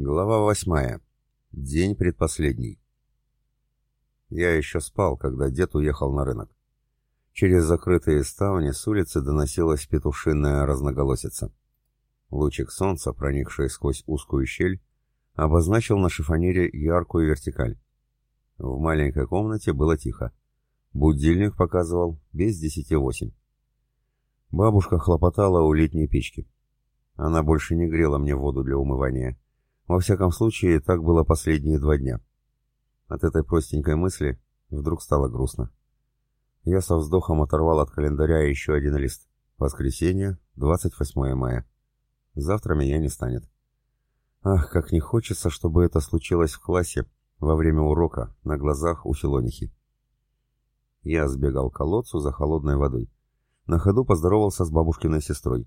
Глава восьмая. День предпоследний. Я еще спал, когда дед уехал на рынок. Через закрытые ставни с улицы доносилась петушиная разноголосица. Лучик солнца, проникший сквозь узкую щель, обозначил на шифонере яркую вертикаль. В маленькой комнате было тихо. Будильник показывал без десяти восемь. Бабушка хлопотала у летней печки. Она больше не грела мне воду для умывания во всяком случае, так было последние два дня. От этой простенькой мысли вдруг стало грустно. Я со вздохом оторвал от календаря еще один лист. Воскресенье, 28 мая. Завтра меня не станет. Ах, как не хочется, чтобы это случилось в классе во время урока на глазах у Филонихи. Я сбегал к колодцу за холодной водой. На ходу поздоровался с бабушкиной сестрой.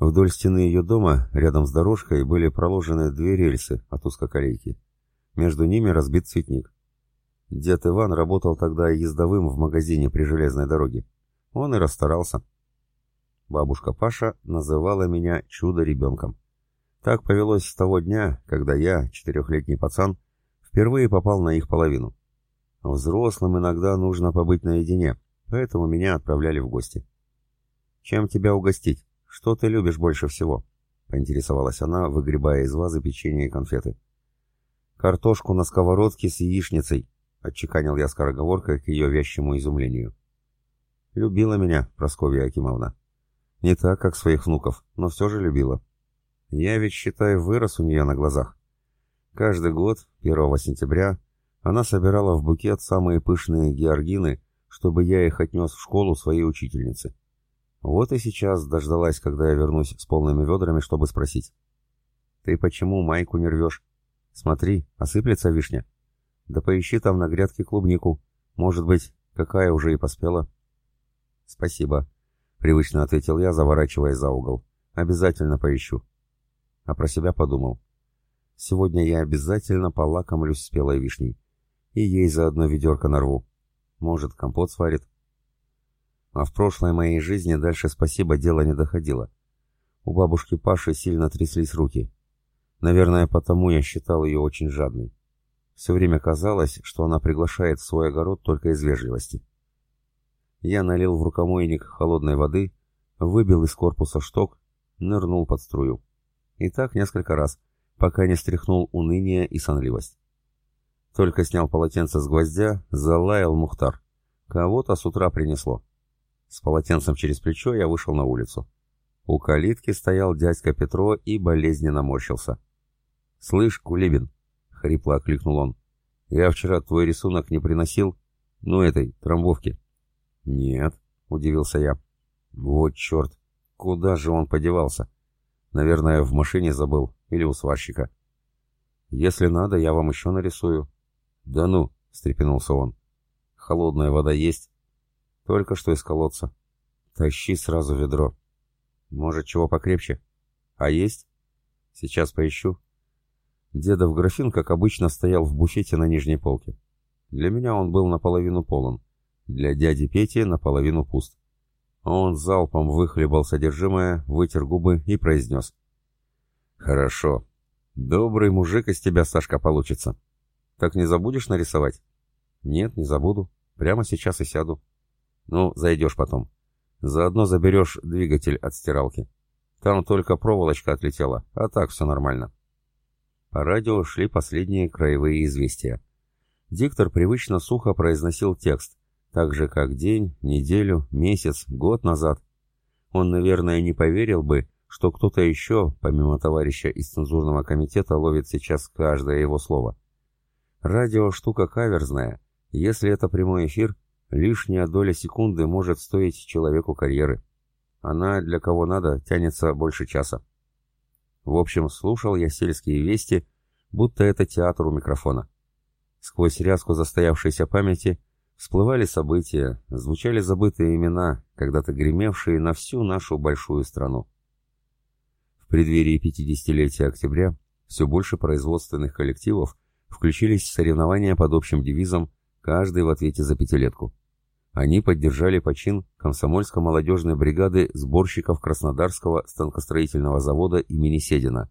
Вдоль стены ее дома, рядом с дорожкой, были проложены две рельсы от узкоколейки. Между ними разбит цветник. Дед Иван работал тогда ездовым в магазине при железной дороге. Он и расстарался. Бабушка Паша называла меня чудо-ребенком. Так повелось с того дня, когда я, четырехлетний пацан, впервые попал на их половину. Взрослым иногда нужно побыть наедине, поэтому меня отправляли в гости. «Чем тебя угостить?» «Что ты любишь больше всего?» — поинтересовалась она, выгребая из вазы печенье и конфеты. «Картошку на сковородке с яичницей», — отчеканил я скороговоркой к ее вящему изумлению. «Любила меня, Прасковья Акимовна. Не так, как своих внуков, но все же любила. Я ведь, считай, вырос у нее на глазах. Каждый год, 1 сентября, она собирала в букет самые пышные георгины, чтобы я их отнес в школу своей учительницы. Вот и сейчас дождалась, когда я вернусь с полными ведрами, чтобы спросить. «Ты почему майку не рвешь? Смотри, осыплется вишня. Да поищи там на грядке клубнику. Может быть, какая уже и поспела». «Спасибо», — привычно ответил я, заворачивая за угол. «Обязательно поищу». А про себя подумал. «Сегодня я обязательно полакомлюсь спелой вишней. И ей заодно ведерко нарву. Может, компот сварит». А в прошлой моей жизни дальше спасибо дело не доходило. У бабушки Паши сильно тряслись руки. Наверное, потому я считал ее очень жадной. Все время казалось, что она приглашает в свой огород только из вежливости. Я налил в рукомойник холодной воды, выбил из корпуса шток, нырнул под струю. И так несколько раз, пока не стряхнул уныние и сонливость. Только снял полотенце с гвоздя, залаял Мухтар. Кого-то с утра принесло. С полотенцем через плечо я вышел на улицу. У калитки стоял дядька Петро и болезненно морщился. «Слышь, Кулибин!» — хрипло окликнул он. «Я вчера твой рисунок не приносил? Ну, этой, трамбовки». «Нет», — удивился я. «Вот черт! Куда же он подевался? Наверное, в машине забыл или у сварщика». «Если надо, я вам еще нарисую». «Да ну!» — встрепенулся он. «Холодная вода есть?» Только что из колодца. Тащи сразу ведро. Может, чего покрепче? А есть? Сейчас поищу. Дедов графин, как обычно, стоял в буфете на нижней полке. Для меня он был наполовину полон. Для дяди Пети наполовину пуст. Он залпом выхлебал содержимое, вытер губы и произнес. «Хорошо. Добрый мужик из тебя, Сашка, получится. Так не забудешь нарисовать?» «Нет, не забуду. Прямо сейчас и сяду». Ну, зайдешь потом. Заодно заберешь двигатель от стиралки. Там только проволочка отлетела, а так все нормально. По радио шли последние краевые известия. Диктор привычно сухо произносил текст, так же как день, неделю, месяц, год назад. Он, наверное, не поверил бы, что кто-то еще, помимо товарища из цензурного комитета, ловит сейчас каждое его слово. Радио штука каверзная. Если это прямой эфир, Лишняя доля секунды может стоить человеку карьеры. Она, для кого надо, тянется больше часа. В общем, слушал я сельские вести, будто это театр у микрофона. Сквозь рязку застоявшейся памяти всплывали события, звучали забытые имена, когда-то гремевшие на всю нашу большую страну. В преддверии 50-летия октября все больше производственных коллективов включились в соревнования под общим девизом «Каждый в ответе за пятилетку». Они поддержали почин комсомольско-молодежной бригады сборщиков Краснодарского станкостроительного завода имени Седина,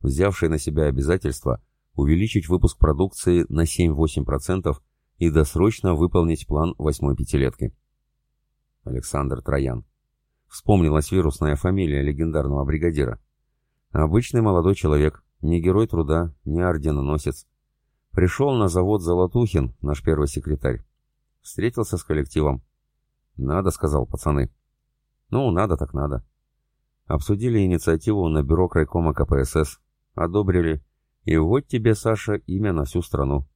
взявший на себя обязательство увеличить выпуск продукции на 7-8% и досрочно выполнить план восьмой пятилетки. Александр Троян. Вспомнилась вирусная фамилия легендарного бригадира. Обычный молодой человек, не герой труда, не орденоносец. Пришел на завод Золотухин, наш первый секретарь. Встретился с коллективом. «Надо», — сказал пацаны. «Ну, надо так надо». Обсудили инициативу на бюро крайкома КПСС. Одобрили. И вот тебе, Саша, имя на всю страну.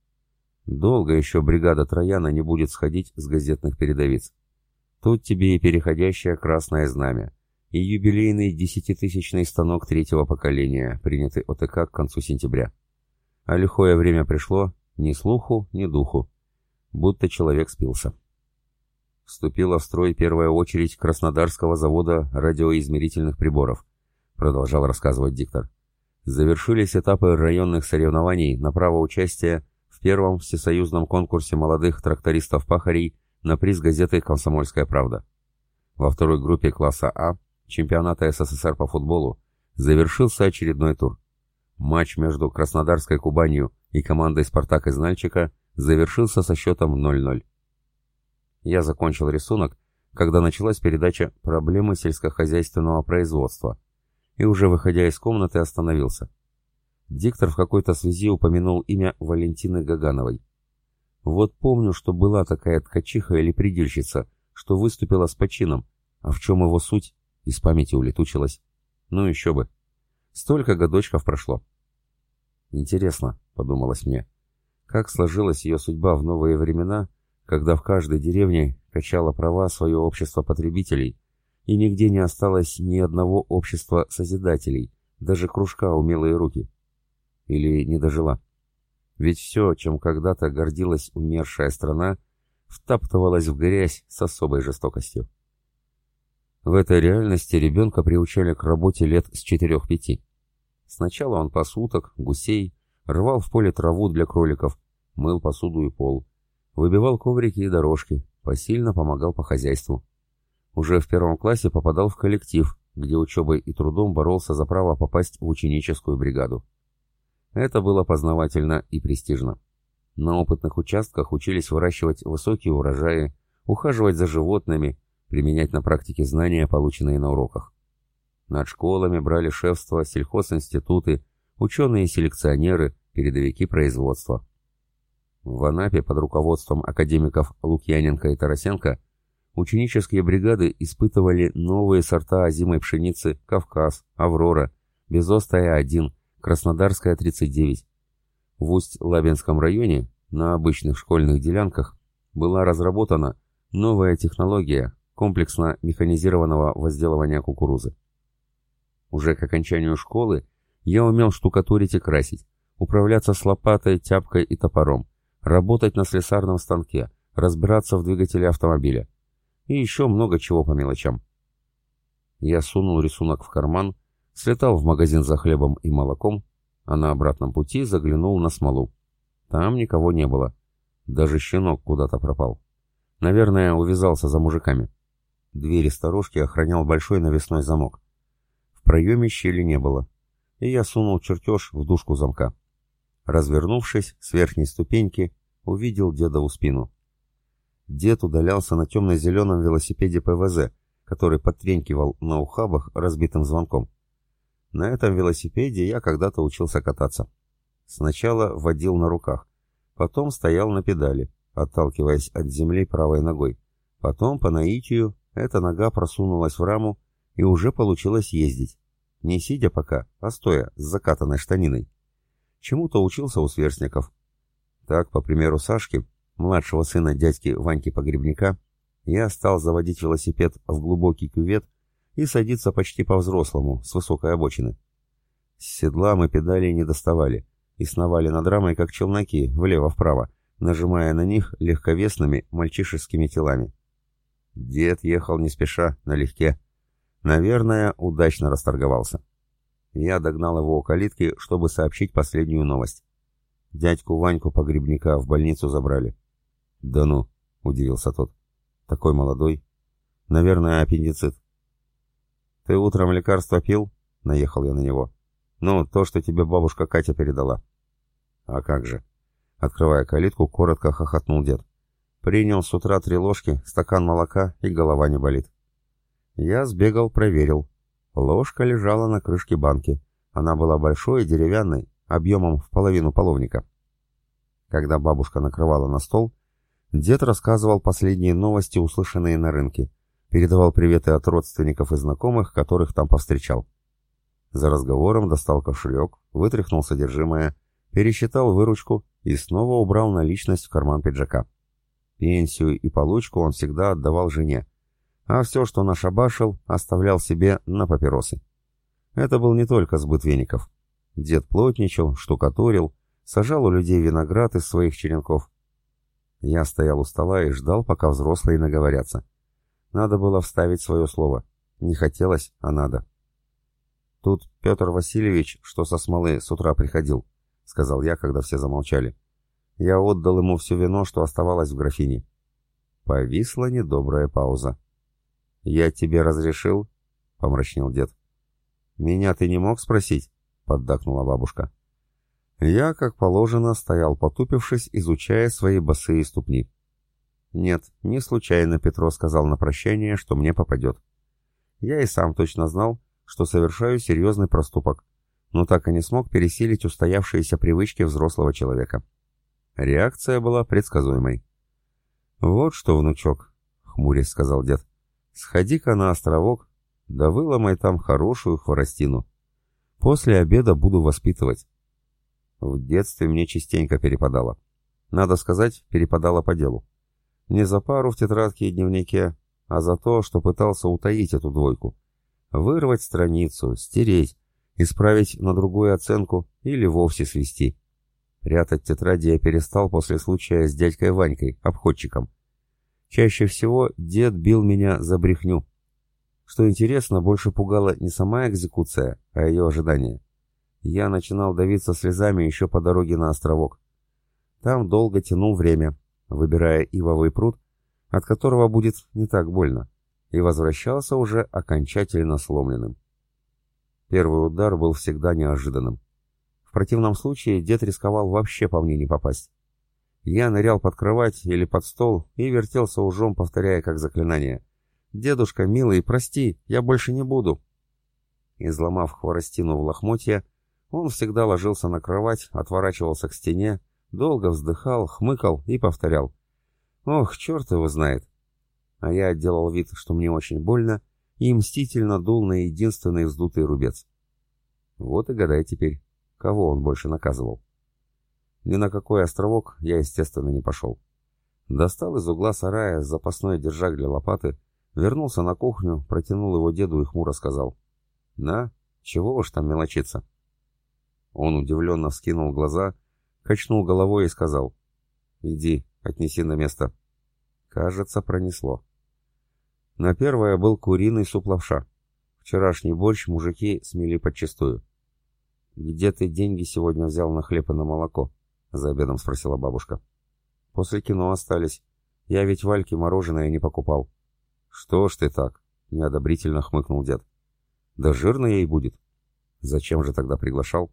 Долго еще бригада Трояна не будет сходить с газетных передовиц. Тут тебе и переходящее красное знамя, и юбилейный десятитысячный станок третьего поколения, принятый ОТК к концу сентября. А лихое время пришло, ни слуху, ни духу. Будто человек спился. Вступила в строй первая очередь Краснодарского завода радиоизмерительных приборов, продолжал рассказывать диктор. Завершились этапы районных соревнований на право участия в первом всесоюзном конкурсе молодых трактористов-пахарей на приз газеты «Комсомольская правда». Во второй группе класса А чемпионата СССР по футболу завершился очередной тур. Матч между Краснодарской Кубанью и командой «Спартак» из Нальчика завершился со счетом 0-0. Я закончил рисунок, когда началась передача «Проблемы сельскохозяйственного производства», и уже выходя из комнаты остановился. Диктор в какой-то связи упомянул имя Валентины Гагановой. Вот помню, что была такая ткачиха или предельщица, что выступила с почином, а в чем его суть, из памяти улетучилась. Ну еще бы. Столько годочков прошло. Интересно, подумалось мне, как сложилась ее судьба в новые времена, когда в каждой деревне качало права свое общество потребителей, и нигде не осталось ни одного общества созидателей, даже кружка «Умелые руки». Или не дожила. Ведь все, чем когда-то гордилась умершая страна, втаптывалось в грязь с особой жестокостью. В этой реальности ребенка приучали к работе лет с 4-5. Сначала он пас уток, гусей, рвал в поле траву для кроликов, мыл посуду и пол, выбивал коврики и дорожки, посильно помогал по хозяйству. Уже в первом классе попадал в коллектив, где учебой и трудом боролся за право попасть в ученическую бригаду. Это было познавательно и престижно. На опытных участках учились выращивать высокие урожаи, ухаживать за животными, применять на практике знания, полученные на уроках. Над школами брали шефство сельхозинституты, ученые-селекционеры, передовики производства. В Анапе под руководством академиков Лукьяненко и Тарасенко ученические бригады испытывали новые сорта озимой пшеницы «Кавказ», «Аврора», «Безостая-1», Краснодарская 39. В Усть-Лабинском районе на обычных школьных делянках была разработана новая технология комплексно механизированного возделывания кукурузы. Уже к окончанию школы я умел штукатурить и красить, управляться с лопатой, тяпкой и топором, работать на слесарном станке, разбираться в двигателе автомобиля и еще много чего по мелочам. Я сунул рисунок в карман слетал в магазин за хлебом и молоком, а на обратном пути заглянул на смолу. Там никого не было. Даже щенок куда-то пропал. Наверное, увязался за мужиками. Двери сторожки охранял большой навесной замок. В проеме щели не было, и я сунул чертеж в дужку замка. Развернувшись с верхней ступеньки, увидел дедову спину. Дед удалялся на темно-зеленом велосипеде ПВЗ, который подтренькивал на ухабах разбитым звонком. На этом велосипеде я когда-то учился кататься. Сначала водил на руках, потом стоял на педали, отталкиваясь от земли правой ногой. Потом, по наитию, эта нога просунулась в раму, и уже получилось ездить. Не сидя пока, а стоя, с закатанной штаниной. Чему-то учился у сверстников. Так, по примеру Сашки, младшего сына дядьки Ваньки Погребника, я стал заводить велосипед в глубокий кювет и садиться почти по-взрослому, с высокой обочины. С седла мы педали не доставали и сновали над рамой, как челноки, влево-вправо, нажимая на них легковесными мальчишескими телами. Дед ехал не спеша, налегке. Наверное, удачно расторговался. Я догнал его у калитки, чтобы сообщить последнюю новость. Дядьку Ваньку погребника в больницу забрали. «Да ну», — удивился тот. «Такой молодой. Наверное, аппендицит. «Ты утром лекарство пил?» — наехал я на него. Ну, то, что тебе бабушка Катя передала». «А как же?» Открывая калитку, коротко хохотнул дед. «Принял с утра три ложки, стакан молока, и голова не болит». Я сбегал, проверил. Ложка лежала на крышке банки. Она была большой и деревянной, объемом в половину половника. Когда бабушка накрывала на стол, дед рассказывал последние новости, услышанные на рынке, передавал приветы от родственников и знакомых, которых там повстречал. За разговором достал кошелек, вытряхнул содержимое, пересчитал выручку и снова убрал наличность в карман пиджака. Пенсию и получку он всегда отдавал жене, а все, что нашабашил, оставлял себе на папиросы. Это был не только сбыт веников. Дед плотничал, штукатурил, сажал у людей виноград из своих черенков. Я стоял у стола и ждал, пока взрослые наговорятся. Надо было вставить свое слово. Не хотелось, а надо. Тут Петр Васильевич, что со смолы, с утра приходил, — сказал я, когда все замолчали. Я отдал ему все вино, что оставалось в графине. Повисла недобрая пауза. «Я тебе разрешил?» — помрачнел дед. «Меня ты не мог спросить?» — поддакнула бабушка. Я, как положено, стоял потупившись, изучая свои босые ступни. «Нет, не случайно Петро сказал на прощание, что мне попадет. Я и сам точно знал, что совершаю серьезный проступок, но так и не смог пересилить устоявшиеся привычки взрослого человека. Реакция была предсказуемой. «Вот что, внучок», — хмурясь сказал дед, — «сходи-ка на островок, да выломай там хорошую хворостину. После обеда буду воспитывать». В детстве мне частенько перепадало. Надо сказать, перепадало по делу. Не за пару в тетрадке и дневнике, а за то, что пытался утаить эту двойку. Вырвать страницу, стереть, исправить на другую оценку или вовсе свести. Прятать тетради я перестал после случая с дядькой Ванькой, обходчиком. Чаще всего дед бил меня за брехню. Что интересно, больше пугала не сама экзекуция, а ее ожидание. Я начинал давиться слезами еще по дороге на островок. Там долго тянул время, выбирая ивовый пруд, от которого будет не так больно и возвращался уже окончательно сломленным. Первый удар был всегда неожиданным. В противном случае дед рисковал вообще по мне не попасть. Я нырял под кровать или под стол и вертелся ужом, повторяя как заклинание. «Дедушка, милый, прости, я больше не буду». Изломав хворостину в лохмотья, он всегда ложился на кровать, отворачивался к стене, долго вздыхал, хмыкал и повторял. «Ох, черт его знает, а я делал вид, что мне очень больно, и мстительно дул на единственный вздутый рубец. Вот и гадай теперь, кого он больше наказывал. Ни на какой островок я, естественно, не пошел. Достал из угла сарая запасной держак для лопаты, вернулся на кухню, протянул его деду и хмуро сказал. «На, чего уж там мелочиться?» Он удивленно вскинул глаза, качнул головой и сказал. «Иди, отнеси на место». Кажется, пронесло. На первое был куриный суп-лапша. Вчерашний борщ мужики смели подчистую. «Где ты деньги сегодня взял на хлеб и на молоко?» — за обедом спросила бабушка. «После кино остались. Я ведь Вальке мороженое не покупал». «Что ж ты так?» — неодобрительно хмыкнул дед. «Да жирно ей будет». «Зачем же тогда приглашал?»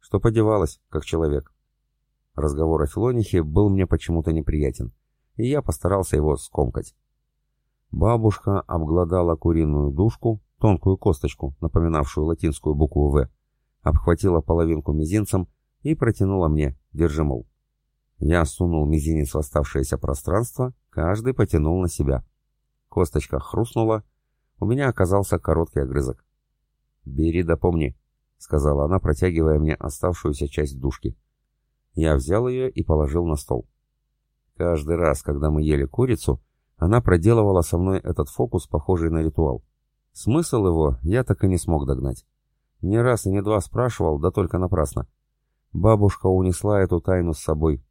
«Что подевалась, как человек». Разговор о Филонихе был мне почему-то неприятен, и я постарался его скомкать. Бабушка обглодала куриную душку, тонкую косточку, напоминавшую латинскую букву «В», обхватила половинку мизинцем и протянула мне, держи, мол. Я сунул мизинец в оставшееся пространство, каждый потянул на себя. Косточка хрустнула, у меня оказался короткий огрызок. «Бери да помни», — сказала она, протягивая мне оставшуюся часть душки. Я взял ее и положил на стол. Каждый раз, когда мы ели курицу, она проделывала со мной этот фокус, похожий на ритуал. Смысл его я так и не смог догнать. Не раз и не два спрашивал, да только напрасно. Бабушка унесла эту тайну с собой.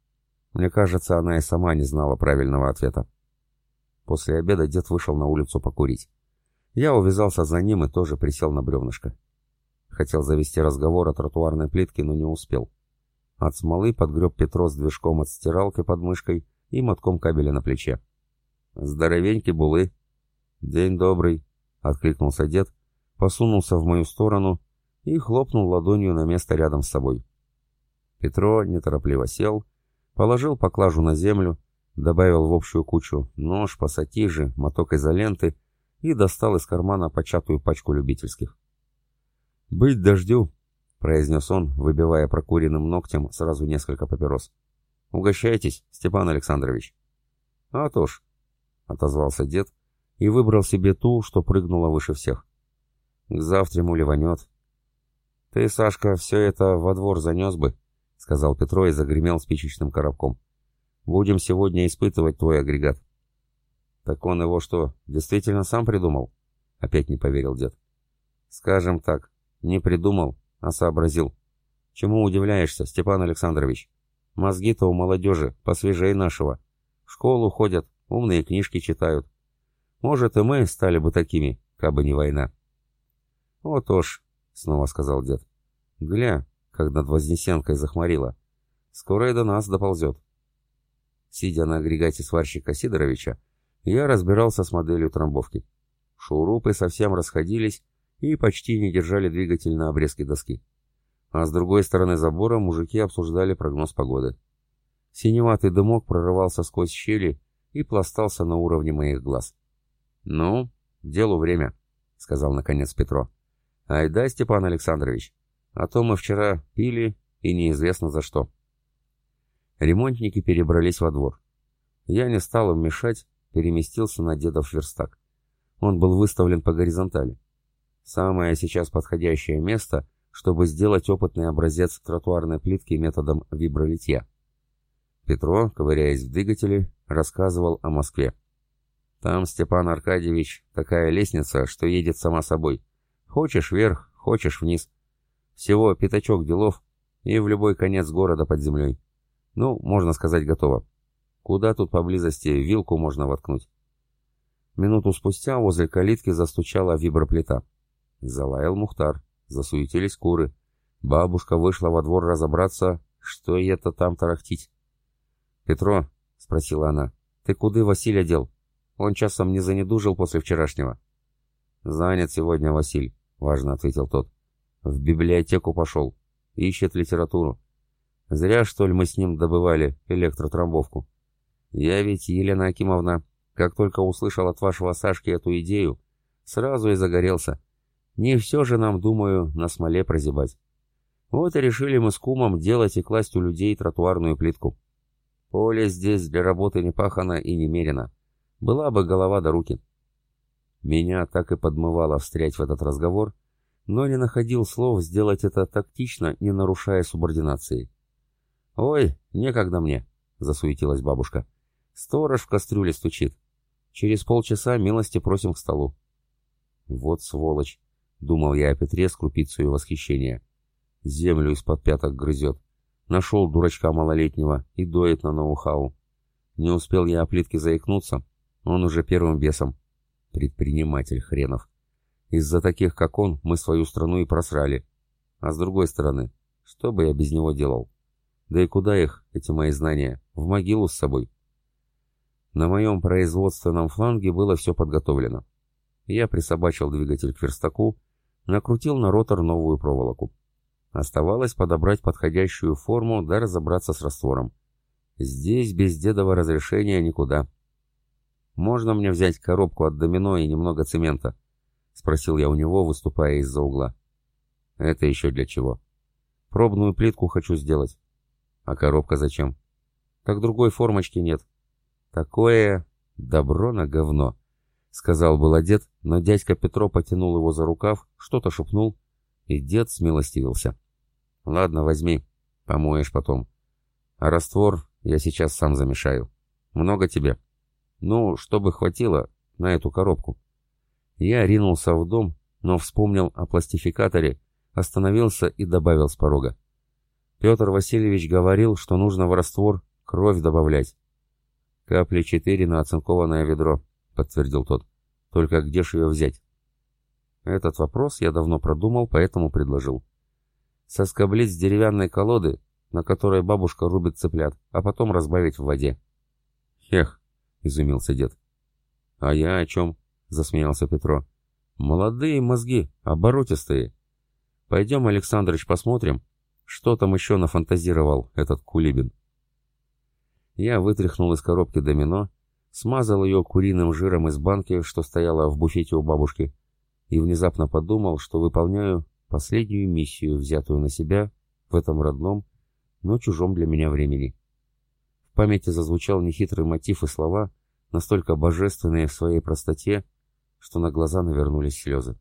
Мне кажется, она и сама не знала правильного ответа. После обеда дед вышел на улицу покурить. Я увязался за ним и тоже присел на бревнышко. Хотел завести разговор о тротуарной плитке, но не успел. От смолы подгреб Петро с движком от стиралки под мышкой и мотком кабеля на плече. «Здоровенький булы!» «День добрый!» — откликнулся дед, посунулся в мою сторону и хлопнул ладонью на место рядом с собой. Петро неторопливо сел, положил поклажу на землю, добавил в общую кучу нож, пассатижи, моток изоленты и достал из кармана початую пачку любительских. «Быть дождю!» — произнес он, выбивая прокуренным ногтем сразу несколько папирос. «Угощайтесь, Степан Александрович!» «А то ж!» — отозвался дед и выбрал себе ту, что прыгнула выше всех. «К завтраму ливанет». «Ты, Сашка, все это во двор занес бы», — сказал Петро и загремел спичечным коробком. «Будем сегодня испытывать твой агрегат». «Так он его что, действительно сам придумал?» — опять не поверил дед. «Скажем так, не придумал, а сообразил. Чему удивляешься, Степан Александрович? Мозги-то у молодежи посвежей нашего. В школу ходят, умные книжки читают. Может, и мы стали бы такими, кабы не война». «Вот уж», — снова сказал дед. «Гля, как над Вознесенкой захмарило. Скоро и до нас доползет». Сидя на агрегате сварщика Сидоровича, я разбирался с моделью трамбовки. Шурупы совсем расходились и почти не держали двигатель на обрезке доски. А с другой стороны забора мужики обсуждали прогноз погоды. Синеватый дымок прорывался сквозь щели и пластался на уровне моих глаз. «Ну, делу время», — сказал наконец Петро. «Айда, Степан Александрович, а то мы вчера пили, и неизвестно за что». Ремонтники перебрались во двор. Я не стал им мешать, переместился на дедов верстак. Он был выставлен по горизонтали. Самое сейчас подходящее место, чтобы сделать опытный образец тротуарной плитки методом вибролитья. Петро, ковыряясь в двигателе, рассказывал о Москве. Там, Степан Аркадьевич, такая лестница, что едет сама собой. Хочешь вверх, хочешь вниз. Всего пятачок делов, и в любой конец города под землей. Ну, можно сказать, готово. Куда тут поблизости вилку можно воткнуть? Минуту спустя возле калитки застучала виброплита. Залаял Мухтар, засуетились куры. Бабушка вышла во двор разобраться, что это там тарахтить. «Петро», — спросила она, — «ты куды Василия дел? Он часом не занедужил после вчерашнего?» «Занят сегодня Василь», — важно ответил тот. «В библиотеку пошел. Ищет литературу. Зря, что ли, мы с ним добывали электротрамбовку. Я ведь, Елена Акимовна, как только услышал от вашего Сашки эту идею, сразу и загорелся. Не все же нам, думаю, на смоле прозябать. Вот и решили мы с кумом делать и класть у людей тротуарную плитку. Поле здесь для работы не пахано и немерено. Была бы голова до руки. Меня так и подмывало встрять в этот разговор, но не находил слов сделать это тактично, не нарушая субординации. «Ой, некогда мне», — засуетилась бабушка. «Сторож в кастрюле стучит. Через полчаса милости просим к столу». «Вот сволочь», — думал я о Петре с крупицей восхищения. «Землю из-под пяток грызет. Нашел дурачка малолетнего и доит на ноу-хау. Не успел я о плитке заикнуться, он уже первым бесом. Предприниматель хренов. Из-за таких, как он, мы свою страну и просрали. А с другой стороны, что бы я без него делал? Да и куда их, эти мои знания? В могилу с собой. На моем производственном фланге было все подготовлено. Я присобачил двигатель к верстаку, накрутил на ротор новую проволоку. Оставалось подобрать подходящую форму да разобраться с раствором. Здесь без дедового разрешения никуда. «Можно мне взять коробку от домино и немного цемента?» — спросил я у него, выступая из-за угла. «Это еще для чего?» «Пробную плитку хочу сделать». «А коробка зачем?» «Так другой формочки нет». «Такое добро на говно», — сказал было дед, но дядька Петро потянул его за рукав, что-то шепнул, и дед смилостивился. «Ладно, возьми, помоешь потом. А раствор я сейчас сам замешаю. Много тебе?» Ну, чтобы хватило на эту коробку. Я ринулся в дом, но вспомнил о пластификаторе, остановился и добавил с порога. Петр Васильевич говорил, что нужно в раствор кровь добавлять. «Капли четыре на оцинкованное ведро», — подтвердил тот. «Только где ж ее взять?» Этот вопрос я давно продумал, поэтому предложил. Соскоблить с деревянной колоды, на которой бабушка рубит цыплят, а потом разбавить в воде. Хех, — изумился дед. «А я о чем?» — засмеялся Петро. «Молодые мозги, оборотистые. Пойдем, Александрович, посмотрим, что там еще нафантазировал этот Кулибин. Я вытряхнул из коробки домино, смазал ее куриным жиром из банки, что стояла в буфете у бабушки, и внезапно подумал, что выполняю последнюю миссию, взятую на себя в этом родном, но чужом для меня времени. В памяти зазвучал нехитрый мотив и слова, настолько божественные в своей простоте, что на глаза навернулись слезы.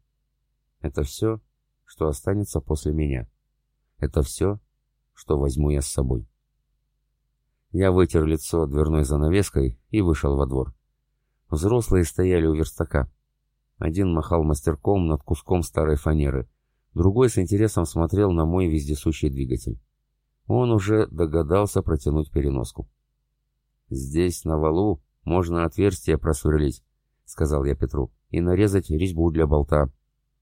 Это все, что останется после меня. Это все, что возьму я с собой. Я вытер лицо дверной занавеской и вышел во двор. Взрослые стояли у верстака. Один махал мастерком над куском старой фанеры, другой с интересом смотрел на мой вездесущий двигатель. Он уже догадался протянуть переноску. «Здесь, на валу, можно отверстие просверлить», — сказал я Петру, — «и нарезать резьбу для болта.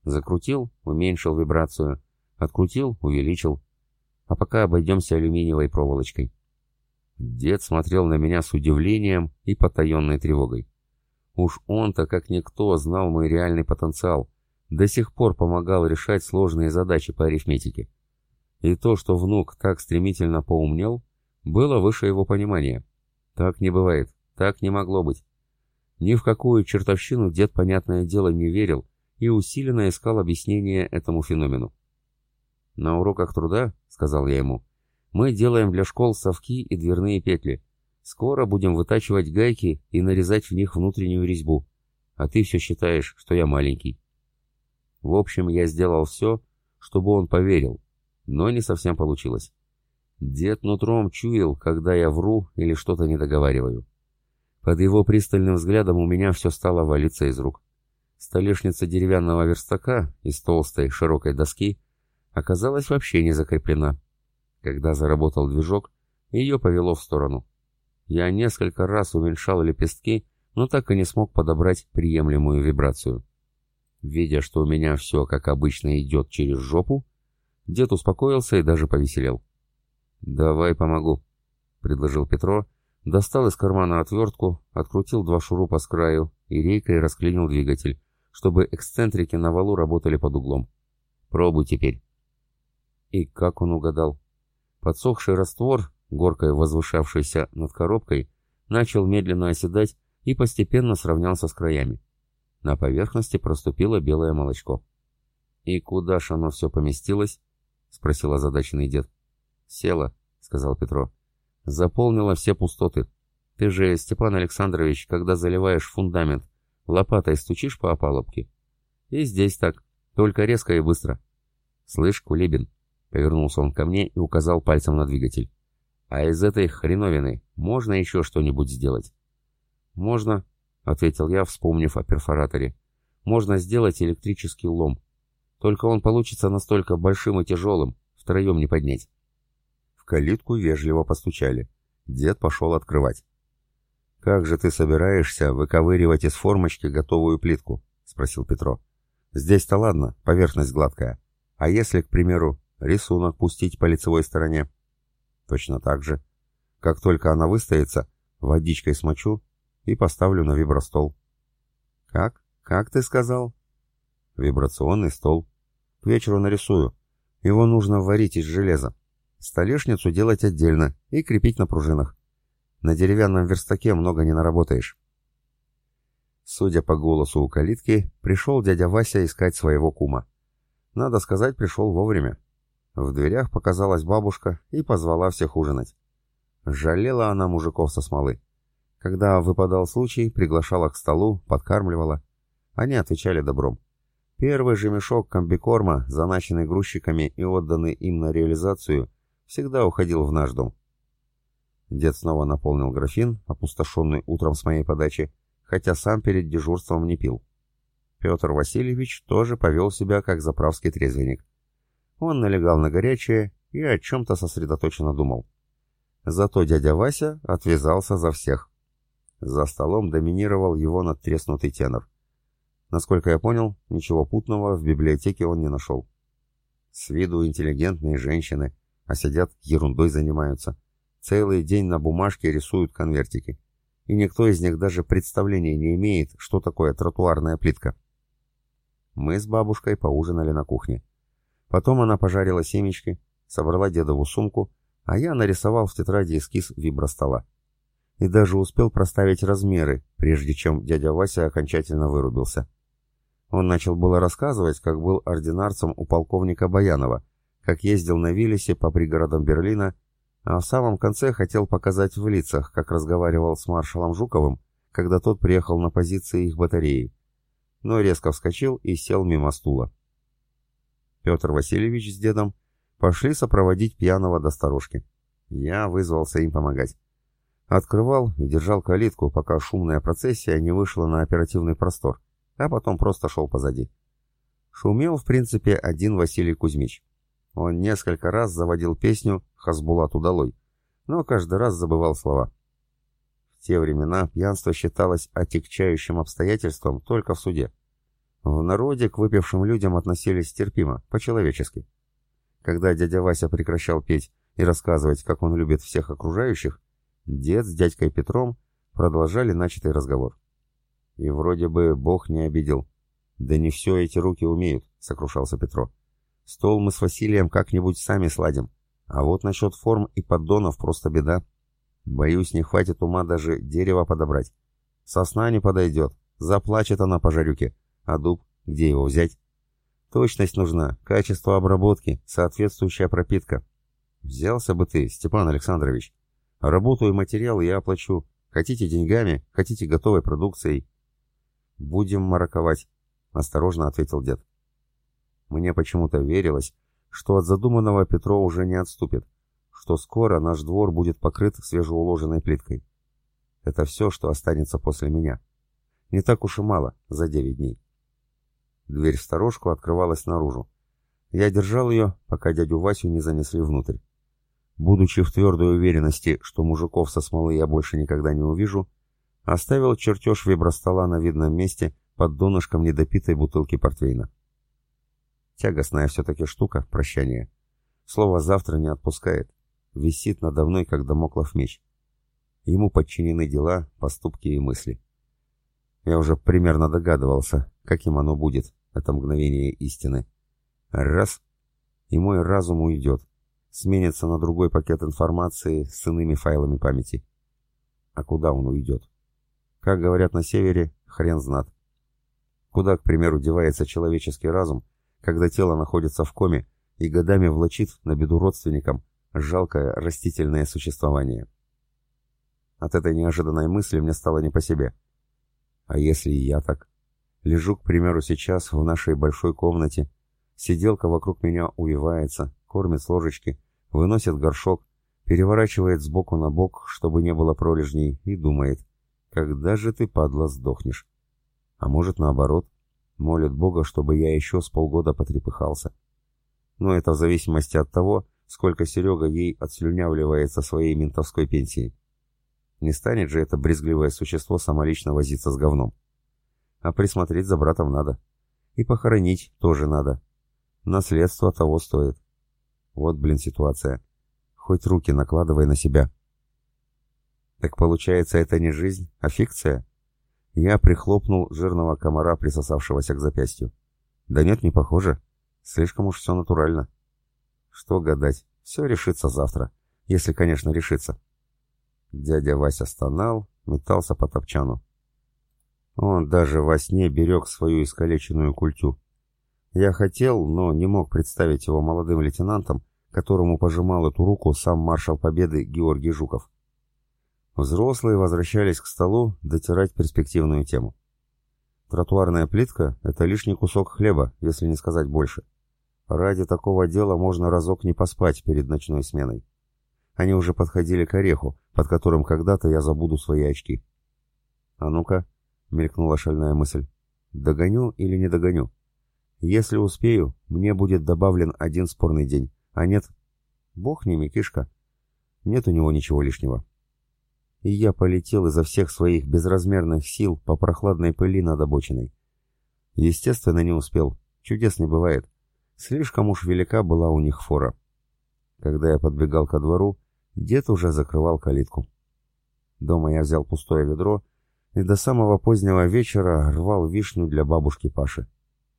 Закрутил, уменьшил вибрацию, открутил, увеличил. А пока обойдемся алюминиевой проволочкой». Дед смотрел на меня с удивлением и потаенной тревогой. Уж он-то, как никто, знал мой реальный потенциал, до сих пор помогал решать сложные задачи по арифметике. И то, что внук так стремительно поумнел, было выше его понимания. Так не бывает, так не могло быть. Ни в какую чертовщину дед, понятное дело, не верил и усиленно искал объяснение этому феномену. «На уроках труда, — сказал я ему, мы делаем для школ совки и дверные петли. Скоро будем вытачивать гайки и нарезать в них внутреннюю резьбу. А ты все считаешь, что я маленький. В общем, я сделал все, чтобы он поверил, но не совсем получилось. Дед нутром чуял, когда я вру или что-то не договариваю. Под его пристальным взглядом у меня все стало валиться из рук. Столешница деревянного верстака из толстой широкой доски оказалась вообще не закреплена. Когда заработал движок, ее повело в сторону. Я несколько раз уменьшал лепестки, но так и не смог подобрать приемлемую вибрацию. Видя, что у меня все, как обычно, идет через жопу, дед успокоился и даже повеселел. «Давай помогу», — предложил Петро, достал из кармана отвертку, открутил два шурупа с краю и рейкой расклинил двигатель, чтобы эксцентрики на валу работали под углом. «Пробуй теперь». И как он угадал? Подсохший раствор, горкой возвышавшийся над коробкой, начал медленно оседать и постепенно сравнялся с краями. На поверхности проступило белое молочко. «И куда ж оно все поместилось?» — спросил озадаченный дед. «Село», — сказал Петро. «Заполнило все пустоты. Ты же, Степан Александрович, когда заливаешь фундамент, лопатой стучишь по опалубке? И здесь так, только резко и быстро. Слышь, Кулибин, Повернулся он ко мне и указал пальцем на двигатель. «А из этой хреновины можно еще что-нибудь сделать?» «Можно», — ответил я, вспомнив о перфораторе. «Можно сделать электрический лом. Только он получится настолько большим и тяжелым, втроем не поднять». Калитку вежливо постучали. Дед пошел открывать. «Как же ты собираешься выковыривать из формочки готовую плитку?» — спросил Петро. «Здесь-то ладно, поверхность гладкая. А если, к примеру, рисунок пустить по лицевой стороне. Точно так же. Как только она выстоится, водичкой смочу и поставлю на вибростол. Как? Как ты сказал? Вибрационный стол. К вечеру нарисую. Его нужно варить из железа. Столешницу делать отдельно и крепить на пружинах. На деревянном верстаке много не наработаешь. Судя по голосу у калитки, пришел дядя Вася искать своего кума. Надо сказать, пришел вовремя. В дверях показалась бабушка и позвала всех ужинать. Жалела она мужиков со смолы. Когда выпадал случай, приглашала к столу, подкармливала. Они отвечали добром. Первый же мешок комбикорма, заначенный грузчиками и отданный им на реализацию, всегда уходил в наш дом. Дед снова наполнил графин, опустошенный утром с моей подачи, хотя сам перед дежурством не пил. Петр Васильевич тоже повел себя как заправский трезвенник. Он налегал на горячее и о чем-то сосредоточенно думал. Зато дядя Вася отвязался за всех. За столом доминировал его надтреснутый тенор. Насколько я понял, ничего путного в библиотеке он не нашел. С виду интеллигентные женщины, а сидят ерундой занимаются. Целый день на бумажке рисуют конвертики. И никто из них даже представления не имеет, что такое тротуарная плитка. Мы с бабушкой поужинали на кухне. Потом она пожарила семечки, собрала дедову сумку, а я нарисовал в тетради эскиз вибростола. И даже успел проставить размеры, прежде чем дядя Вася окончательно вырубился. Он начал было рассказывать, как был ординарцем у полковника Баянова, как ездил на Виллисе по пригородам Берлина, а в самом конце хотел показать в лицах, как разговаривал с маршалом Жуковым, когда тот приехал на позиции их батареи, но резко вскочил и сел мимо стула. Петр Васильевич с дедом пошли сопроводить пьяного до сторожки. Я вызвался им помогать. Открывал и держал калитку, пока шумная процессия не вышла на оперативный простор, а потом просто шел позади. Шумел, в принципе, один Василий Кузьмич. Он несколько раз заводил песню «Хасбулат удалой», но каждый раз забывал слова. В те времена пьянство считалось отягчающим обстоятельством только в суде. В народе к выпившим людям относились терпимо, по-человечески. Когда дядя Вася прекращал петь и рассказывать, как он любит всех окружающих, дед с дядькой Петром продолжали начатый разговор. И вроде бы Бог не обидел. «Да не все эти руки умеют», — сокрушался Петро. «Стол мы с Василием как-нибудь сами сладим. А вот насчет форм и поддонов просто беда. Боюсь, не хватит ума даже дерево подобрать. Сосна не подойдет, заплачет она по жарюке. А дуб, где его взять? Точность нужна, качество обработки, соответствующая пропитка. Взялся бы ты, Степан Александрович. Работу и материал я оплачу. Хотите деньгами, хотите готовой продукцией. Будем мараковать, осторожно ответил дед. Мне почему-то верилось, что от задуманного Петро уже не отступит, что скоро наш двор будет покрыт свежеуложенной плиткой. Это все, что останется после меня. Не так уж и мало за девять дней. Дверь в сторожку открывалась наружу. Я держал ее, пока дядю Васю не занесли внутрь. Будучи в твердой уверенности, что мужиков со смолы я больше никогда не увижу, оставил чертеж вибростола на видном месте под донышком недопитой бутылки портвейна. Тягостная все-таки штука, прощание. Слово «завтра» не отпускает. Висит надо мной, как домоклов меч. Ему подчинены дела, поступки и мысли. Я уже примерно догадывался, каким оно будет, это мгновение истины. Раз, и мой разум уйдет, сменится на другой пакет информации с иными файлами памяти. А куда он уйдет? Как говорят на севере, хрен знат. Куда, к примеру, девается человеческий разум, когда тело находится в коме и годами влачит на беду родственникам жалкое растительное существование? От этой неожиданной мысли мне стало не по себе. А если и я так? Лежу, к примеру, сейчас в нашей большой комнате. Сиделка вокруг меня увивается, кормит с ложечки, выносит горшок, переворачивает сбоку на бок, чтобы не было пролежней, и думает, когда же ты, падла, сдохнешь? А может, наоборот, молит Бога, чтобы я еще с полгода потрепыхался. Но это в зависимости от того, сколько Серега ей отслюнявливается своей ментовской пенсией. Не станет же это брезгливое существо самолично возиться с говном. А присмотреть за братом надо. И похоронить тоже надо. Наследство того стоит. Вот, блин, ситуация. Хоть руки накладывай на себя. Так получается, это не жизнь, а фикция? Я прихлопнул жирного комара, присосавшегося к запястью. Да нет, не похоже. Слишком уж все натурально. Что гадать, все решится завтра. Если, конечно, решится. Дядя Вася стонал, метался по топчану. Он даже во сне берег свою искалеченную культю. Я хотел, но не мог представить его молодым лейтенантом, которому пожимал эту руку сам маршал Победы Георгий Жуков. Взрослые возвращались к столу дотирать перспективную тему. Тротуарная плитка — это лишний кусок хлеба, если не сказать больше. Ради такого дела можно разок не поспать перед ночной сменой. Они уже подходили к ореху, под которым когда-то я забуду свои очки. «А ну-ка», — мелькнула шальная мысль. «Догоню или не догоню? Если успею, мне будет добавлен один спорный день, а нет...» «Бог не Микишка. Нет у него ничего лишнего». И я полетел изо всех своих безразмерных сил по прохладной пыли над обочиной. Естественно, не успел. Чудес не бывает. Слишком уж велика была у них фора. Когда я подбегал ко двору, дед уже закрывал калитку. Дома я взял пустое ведро и до самого позднего вечера рвал вишню для бабушки Паши.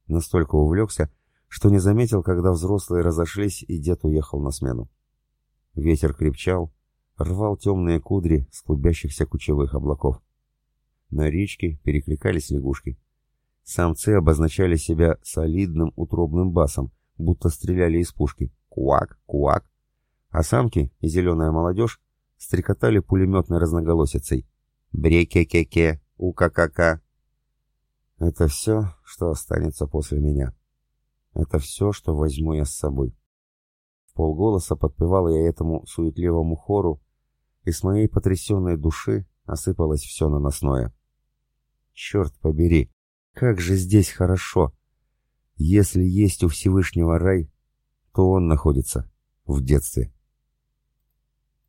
Настолько увлекся, что не заметил, когда взрослые разошлись и дед уехал на смену. Ветер крепчал, рвал темные кудри с клубящихся кучевых облаков. На речке перекликались лягушки. Самцы обозначали себя солидным утробным басом, будто стреляли из пушки. Куак, куак. А самки и зеленая молодежь стрекотали пулеметной разноголосицей. Бре-ке-ке-ке, у-ка-ка-ка. Это все, что останется после меня. Это все, что возьму я с собой. В полголоса подпевал я этому суетливому хору, и с моей потрясенной души осыпалось все наносное. Черт побери, как же здесь хорошо! Если есть у Всевышнего рай, то он находится в детстве.